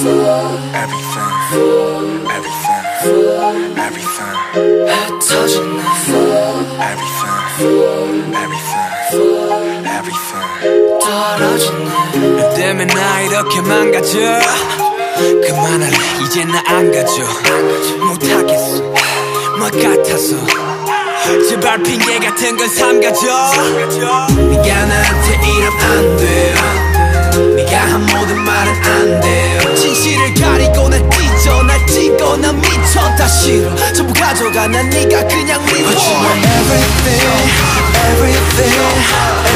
everything, everything, everything, 흩어진 내 everything, everything, everything. 떨어진 내너 때문에 나 이렇게 망가져 그만할래 이제 나안 가져 못하겠어 뭐 같아서 제발 핑계 같은 건 삼가져 네가 나한테 이러면 안돼 가져가 난 네가 그냥 미워 But you are everything, everything,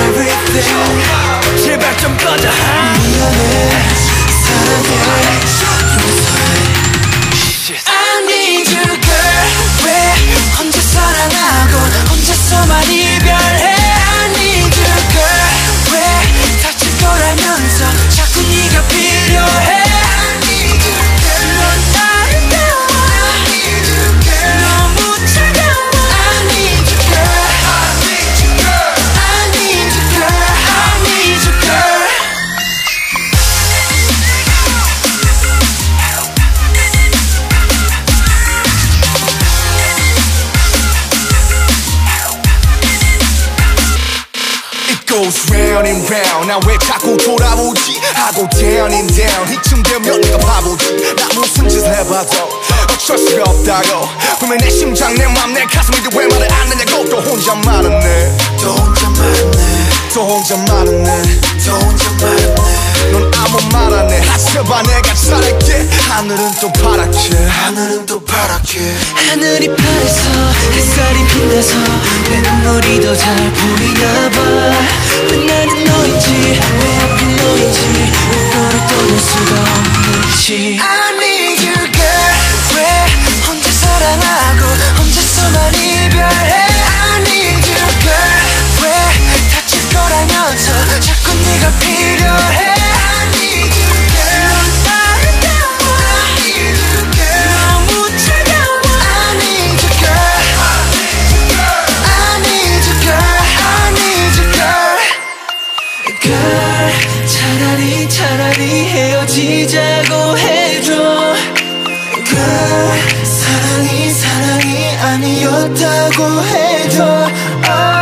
everything 제발 좀 꺼져 미안해, 사랑해, Shit. I need you girl 왜 혼자 사랑하고 혼자서만 이별 It goes round and round. 나 왜 자꾸 돌아오지? 하고 down and down. 이쯤 되면 내가 바보지. 나 무슨 짓을 해봐도 어쩔 수가 없다고. 분명 내 심장 내 맘 내 가슴인데 왜 말을 안 하냐고. 또 혼자 말았네. 또 혼자 말았네. 또 혼자 말았네. 또 혼자 말았네. 넌 아무 말 안 해. 하셔봐 내가 잘할게. 하늘은 또 파랗게. 하늘은 또 파랗게. 하늘이 파래서 햇살이 빛나서 내 눈물이 더 잘 보이나 봐 없는지 I need you girl 왜 혼자 사랑하고 혼자서만 이별해 I need you girl 왜 다칠 거라면서 자꾸 네가 필요해 차라리 차라리 헤어지자고 아니었다고 해줘 oh.